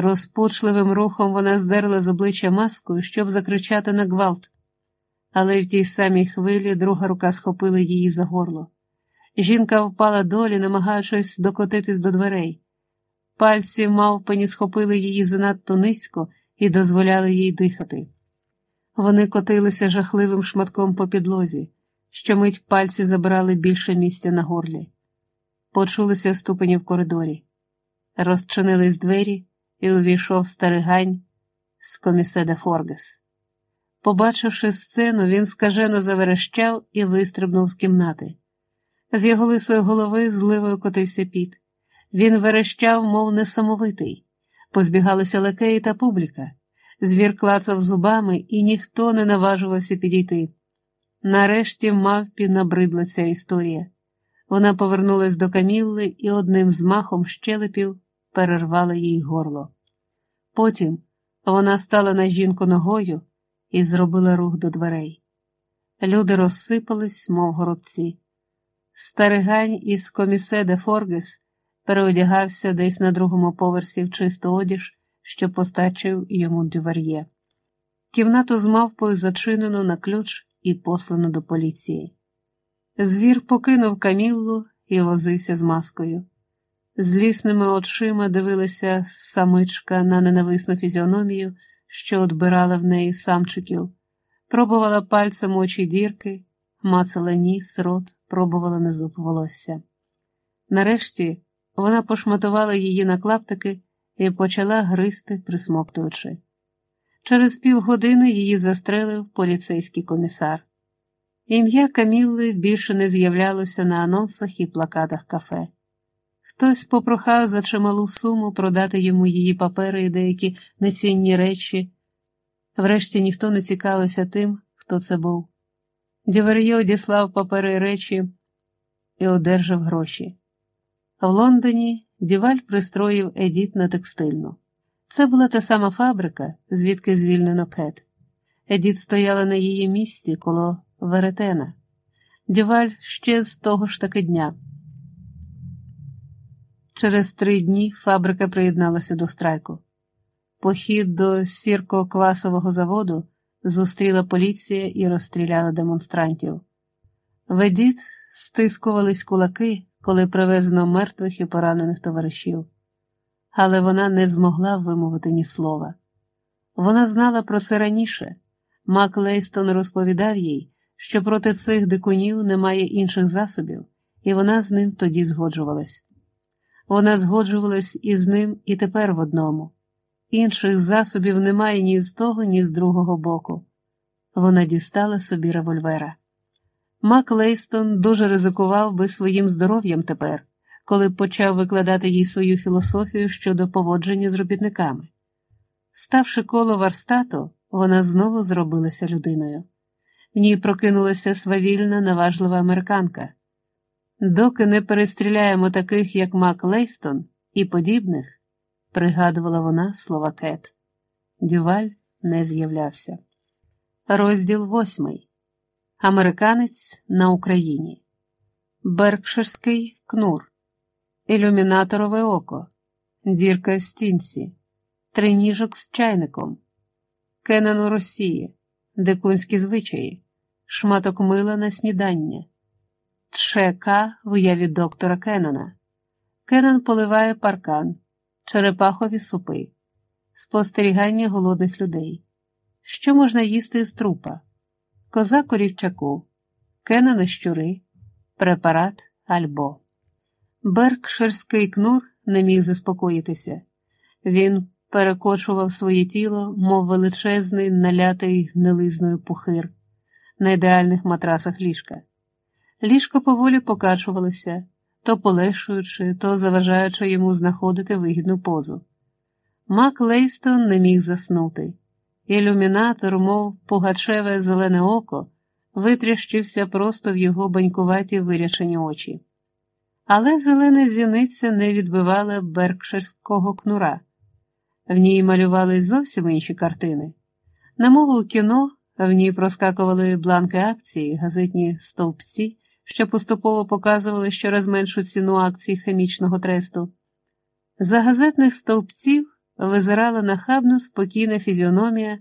Розпучливим рухом вона здерла з обличчя маску, щоб закричати на гвалт, але в тій самій хвилі друга рука схопила її за горло. Жінка впала долі, намагаючись докотитись до дверей. Пальці мавпані схопили її занадто низько і дозволяли їй дихати. Вони котилися жахливим шматком по підлозі, що мить пальці забрали більше місця на горлі. Почулися ступені в коридорі. Розчинились двері, і увійшов старий гань з коміседа Форгес. Побачивши сцену, він скажено заверещав і вистрибнув з кімнати. З його лисої голови зливою котився піт. Він верещав, мов несамовитий. Позбігалися лакеї та публіка. Звір клацав зубами, і ніхто не наважувався підійти. Нарешті мавпі набридла ця історія. Вона повернулась до Камілли і одним змахом щелепів перервала їй горло. Потім вона стала на жінку ногою і зробила рух до дверей. Люди розсипались, мов горобці. Старигань із комісе Форгес переодягався десь на другому поверсі в чисту одіж, що постачив йому дювар'є. Кімнату з мавпою зачинено на ключ і послано до поліції. Звір покинув каміллу і возився з маскою. Злісними очима дивилася самичка на ненависну фізіономію, що отбирала в неї самчиків, пробувала пальцем очі дірки, мацала ніс, рот, пробувала на зуб волосся. Нарешті вона пошматувала її на клаптики і почала гризти, присмоктуючи. Через півгодини її застрелив поліцейський комісар. Ім'я Камілли більше не з'являлося на анонсах і плакатах кафе. Хтось попрохав за чималу суму продати йому її папери і деякі нецінні речі. Врешті ніхто не цікавився тим, хто це був. Дівер'є одіслав папери і речі і одержав гроші. В Лондоні Діваль пристроїв Едіт на текстильну. Це була та сама фабрика, звідки звільнено кет. Едіт стояла на її місці коло веретена. Діваль ще з того ж таки дня. Через три дні фабрика приєдналася до страйку. Похід до сірко-квасового заводу зустріла поліція і розстріляла демонстрантів. Ведіт стискувались кулаки, коли привезено мертвих і поранених товаришів, але вона не змогла вимовити ні слова. Вона знала про це раніше. Мак Лейстон розповідав їй, що проти цих дикунів немає інших засобів, і вона з ним тоді згоджувалась. Вона згоджувалась із ним і тепер в одному. Інших засобів немає ні з того, ні з другого боку. Вона дістала собі револьвера. Мак Лейстон дуже ризикував би своїм здоров'ям тепер, коли почав викладати їй свою філософію щодо поводження з робітниками. Ставши коло варстату, вона знову зробилася людиною. В ній прокинулася свавільна, наважлива американка. Доки не перестріляємо таких, як Мак Лейстон і подібних, пригадувала вона слова Кет. Дюваль не з'являвся. Розділ восьмий. Американець на Україні. Беркширський кнур. Ілюмінаторове око. Дірка в стінці. Триніжок з чайником. Кенен у Росії. Дикунські звичаї. Шматок мила на снідання. Чека в уяві доктора Кеннона. Кеннон поливає паркан, черепахові супи, спостерігання голодних людей. Що можна їсти з трупа? Коза корівчаку, Кеннона щури, препарат альбо. Беркширський кнур не міг заспокоїтися. Він перекочував своє тіло, мов величезний, налятий гнилизною пухир на ідеальних матрасах ліжка. Ліжко поволі покачувалося, то полегшуючи, то заважаючи йому знаходити вигідну позу. Мак Лейстон не міг заснути. Ілюмінатор, мов пугачеве зелене око, витріщився просто в його банькуваті вирячені очі. Але зелена зіниця не відбивала беркширського кнура. В ній малювались зовсім інші картини. На мову кіно в ній проскакували бланки акції, газетні стовпці що поступово показували щораз меншу ціну акцій хімічного тресту. За газетних стовпців визирала нахабно спокійна фізіономія